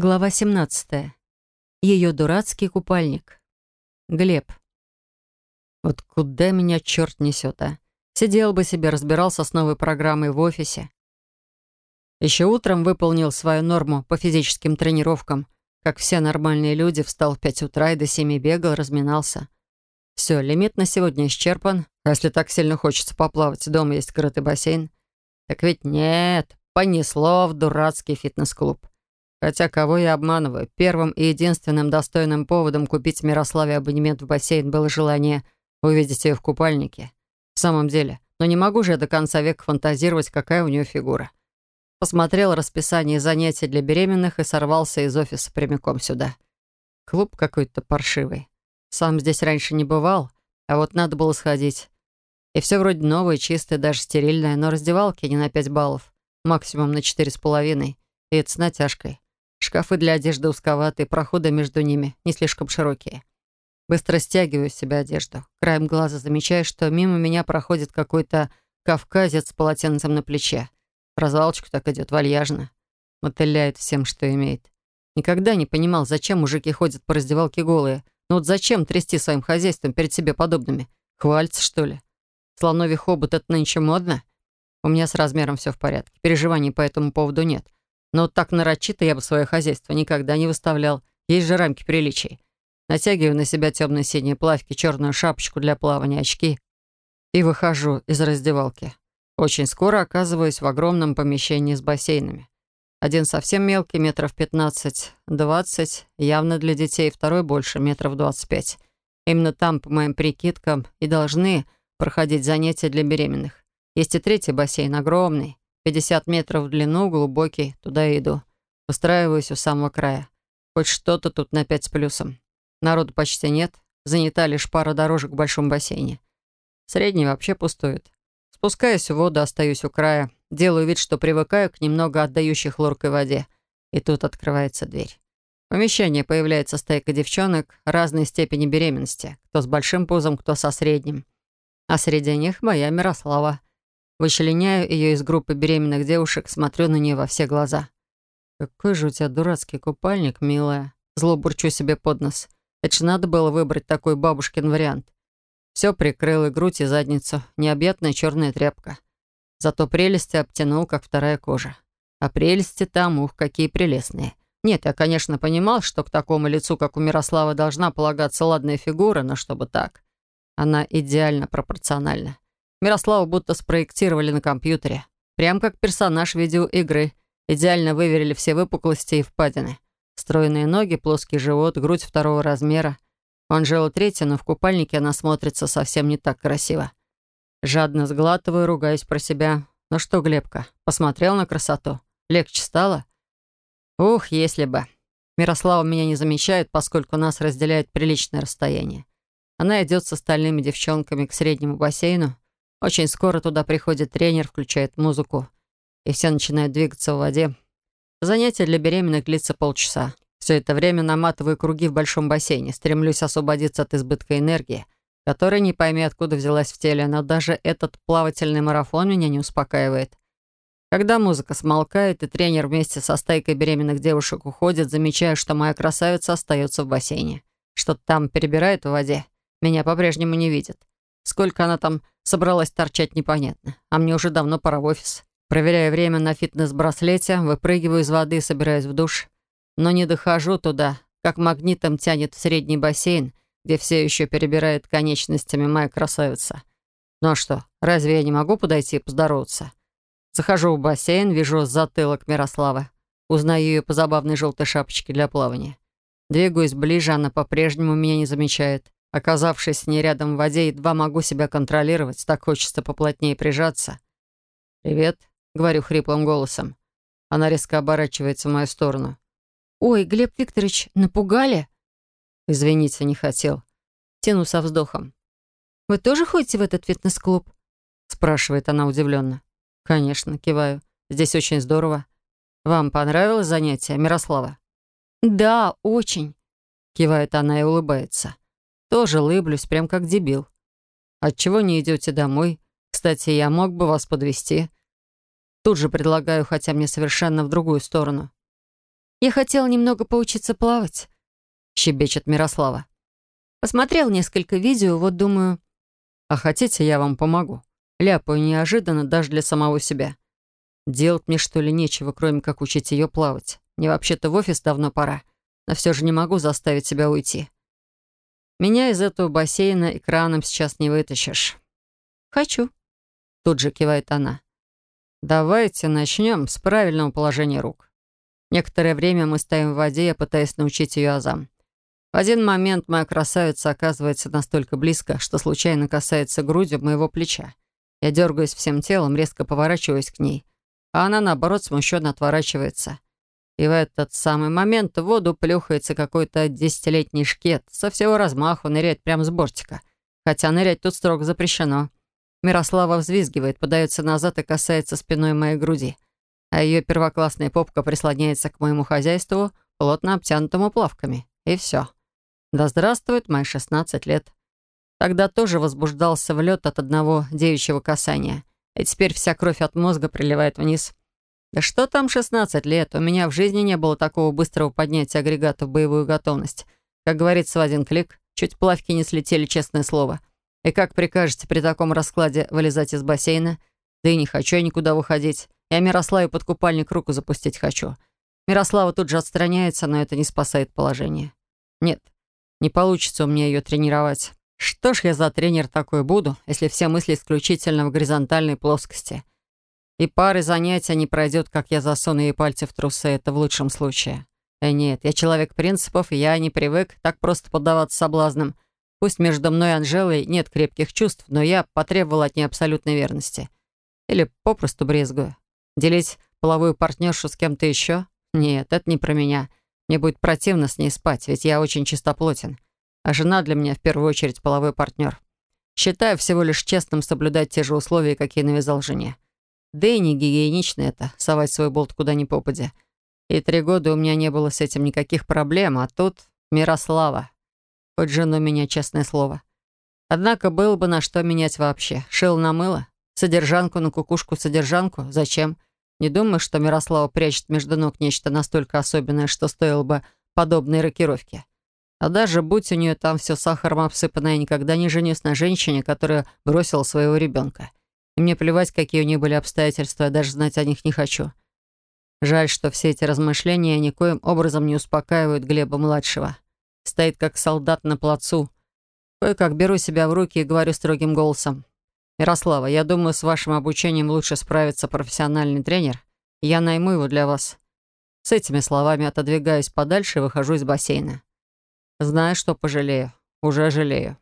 Глава 17. Ее дурацкий купальник. Глеб. Вот куда меня черт несет, а? Сидел бы себе, разбирался с новой программой в офисе. Еще утром выполнил свою норму по физическим тренировкам. Как все нормальные люди, встал в 5 утра и до 7 бегал, разминался. Все, лимит на сегодня исчерпан. А если так сильно хочется поплавать, дома есть крытый бассейн. Так ведь нет, понесло в дурацкий фитнес-клуб. Хотя кого я обманываю? Первым и единственным достойным поводом купить Мирославе абонемент в бассейн было желание увидеть ее в купальнике. В самом деле, но не могу же я до конца века фантазировать, какая у нее фигура. Посмотрел расписание занятий для беременных и сорвался из офиса прямиком сюда. Клуб какой-то паршивый. Сам здесь раньше не бывал, а вот надо было сходить. И все вроде новое, чистое, даже стерильное, но раздевалки не на 5 баллов, максимум на четыре с половиной, и это с натяжкой. Шкафы для одежды узковатые, проходы между ними не слишком широкие. Быстро стягиваю с себя одежду. Краем глаза замечаю, что мимо меня проходит какой-то кавказец с полотенцем на плече. Развалочку так идет вальяжно. Мотыляет всем, что имеет. Никогда не понимал, зачем мужики ходят по раздевалке голые. Ну вот зачем трясти своим хозяйством перед себе подобными? Хвалится, что ли? Слоновий хобот — это нынче модно? У меня с размером все в порядке. Переживаний по этому поводу нет. Но так нарочито я бы свое хозяйство никогда не выставлял. Есть же рамки приличий. Натягиваю на себя темно-синие плавки, черную шапочку для плавания, очки и выхожу из раздевалки. Очень скоро оказываюсь в огромном помещении с бассейнами. Один совсем мелкий, метров 15-20, явно для детей, второй больше, метров 25. Именно там, по моим прикидкам, и должны проходить занятия для беременных. Есть и третий бассейн, огромный, 50 метров в длину, глубокий, туда и иду. Устраиваюсь у самого края. Хоть что-то тут на пять с плюсом. Народу почти нет, занята лишь пара дорожек в большом бассейне. Средний вообще пустует. Спускаюсь в воду, остаюсь у края, делаю вид, что привыкаю к немного отдающей хлоркой воде. И тут открывается дверь. В помещении появляется стайка девчонок разной степени беременности. Кто с большим пузом, кто со средним. А среди них моя Мирослава. Вычленяю ее из группы беременных девушек, смотрю на нее во все глаза. «Какой же у тебя дурацкий купальник, милая!» Зло бурчу себе под нос. Это ж надо было выбрать такой бабушкин вариант. Все прикрыл и грудь, и задницу. Необъятная черная тряпка. Зато прелести обтянул, как вторая кожа. А прелести там, ух, какие прелестные. Нет, я, конечно, понимал, что к такому лицу, как у Мирослава, должна полагаться ладная фигура, но чтобы так. Она идеально пропорциональна. Мирославу будто спроектировали на компьютере. Прям как персонаж видеоигры. Идеально выверили все выпуклости и впадины. Стройные ноги, плоский живот, грудь второго размера. Анжела третья, но в купальнике она смотрится совсем не так красиво. Жадно сглатываю, ругаюсь про себя. Ну что, Глебка, посмотрел на красоту? Легче стало? Ух, если бы. Мирослава меня не замечает, поскольку нас разделяет приличное расстояние. Она идет с остальными девчонками к среднему бассейну, очень скоро туда приходит тренер, включает музыку, и все начинают двигаться в воде. Занятие для беременных длится полчаса. Все это время наматываю круги в большом бассейне, стремлюсь освободиться от избытка энергии, которая не пойми откуда взялась в теле, но даже этот плавательный марафон меня не успокаивает. Когда музыка смолкает, и тренер вместе со стайкой беременных девушек уходит, замечаю, что моя красавица остается в бассейне. Что-то там перебирает в воде. Меня по-прежнему не видит. Сколько она там собралась торчать, непонятно. А мне уже давно пора в офис. Проверяю время на фитнес-браслете, выпрыгиваю из воды и собираюсь в душ. Но не дохожу туда, как магнитом тянет в средний бассейн, где все еще перебирает конечностями моя красавица. Ну а что, разве я не могу подойти и поздороваться? Захожу в бассейн, вижу затылок Мирославы. Узнаю ее по забавной желтой шапочке для плавания. Двигаюсь ближе, она по-прежнему меня не замечает. Оказавшись с ней рядом в воде, едва могу себя контролировать, так хочется поплотнее прижаться. «Привет», — говорю хриплым голосом. Она резко оборачивается в мою сторону. «Ой, Глеб Викторович, напугали?» «Извините, не хотел». Тяну со вздохом. «Вы тоже ходите в этот фитнес-клуб?» спрашивает она удивленно. «Конечно», киваю. «Здесь очень здорово. Вам понравилось занятие, Мирослава?» «Да, очень», кивает она и улыбается. Тоже лыблюсь, прям как дебил. Отчего не идете домой? Кстати, я мог бы вас подвести. Тут же предлагаю, хотя мне совершенно в другую сторону. Я хотела немного поучиться плавать», — щебечет Мирослава. «Посмотрел несколько видео, вот думаю...» «А хотите, я вам помогу?» Ляпаю неожиданно даже для самого себя. Делать мне, что ли, нечего, кроме как учить ее плавать. Мне вообще-то в офис давно пора, но все же не могу заставить себя уйти. Меня из этого бассейна экраном сейчас не вытащишь. «Хочу», — тут же кивает она. «Давайте начнем с правильного положения рук». Некоторое время мы стоим в воде, я пытаюсь научить ее азам. В один момент моя красавица оказывается настолько близко, что случайно касается грудью моего плеча. Я дергаюсь всем телом, резко поворачиваюсь к ней, а она, наоборот, смущенно отворачивается. И в этот самый момент в воду плюхается какой-то десятилетний шкет, со всего размаху ныряет прямо с бортика. Хотя нырять тут строго запрещено. Мирослава взвизгивает, подается назад и касается спиной моей груди, а ее первоклассная попка прислоняется к моему хозяйству, плотно обтянутому плавками. И все. Да здравствует мои 16 лет. Тогда тоже возбуждался в лед от одного девичьего касания. И теперь вся кровь от мозга приливает вниз. Да что там 16 лет? У меня в жизни не было такого быстрого поднятия агрегата в боевую готовность. Как говорится в один клик, чуть плавки не слетели, честное слово. И как прикажете при таком раскладе вылезать из бассейна? Да и не хочу я никуда выходить. Я Мирославе под купальник руку запустить хочу. Мирослава тут же отстраняется, но это не спасает положение. Нет, не получится у меня ее тренировать. Что ж я за тренер такой буду, если все мысли исключительно в горизонтальной плоскости? И пары занятия не пройдет, как я засуну ей пальцы в трусы, это в лучшем случае. Э, нет, я человек принципов, я не привык так просто поддаваться соблазнам. Пусть между мной и Анжелой нет крепких чувств, но я потребовал от нее абсолютной верности. Или попросту брезгую. Делить половую партнершу с кем-то еще? Нет, это не про меня. Мне будет противно с ней спать, ведь я очень чистоплотен. А жена для меня в первую очередь половой партнер. Считаю всего лишь честным соблюдать те же условия, какие навязал жене. Да и не гигиенично это, совать свой болт куда ни попадя. И три года у меня не было с этим никаких проблем, а тут Мирослава. Хоть жену меня, честное слово. Однако было бы на что менять вообще. Шил на мыло? Содержанку на кукушку-содержанку? Зачем? Не думаю, что Мирослава прячет между ног нечто настолько особенное, что стоило бы подобной рокировки. А даже будь у нее там все сахаром обсыпано, я никогда не женюсь на женщине, которая бросила своего ребенка. И мне плевать, какие у нее были обстоятельства, я даже знать о них не хочу. Жаль, что все эти размышления никоим образом не успокаивают Глеба-младшего. Стоит как солдат на плацу. Кое-как беру себя в руки и говорю строгим голосом. «Ярослава, я думаю, с вашим обучением лучше справится профессиональный тренер. Я найму его для вас». С этими словами отодвигаюсь подальше и выхожу из бассейна. Знаю, что пожалею. Уже жалею.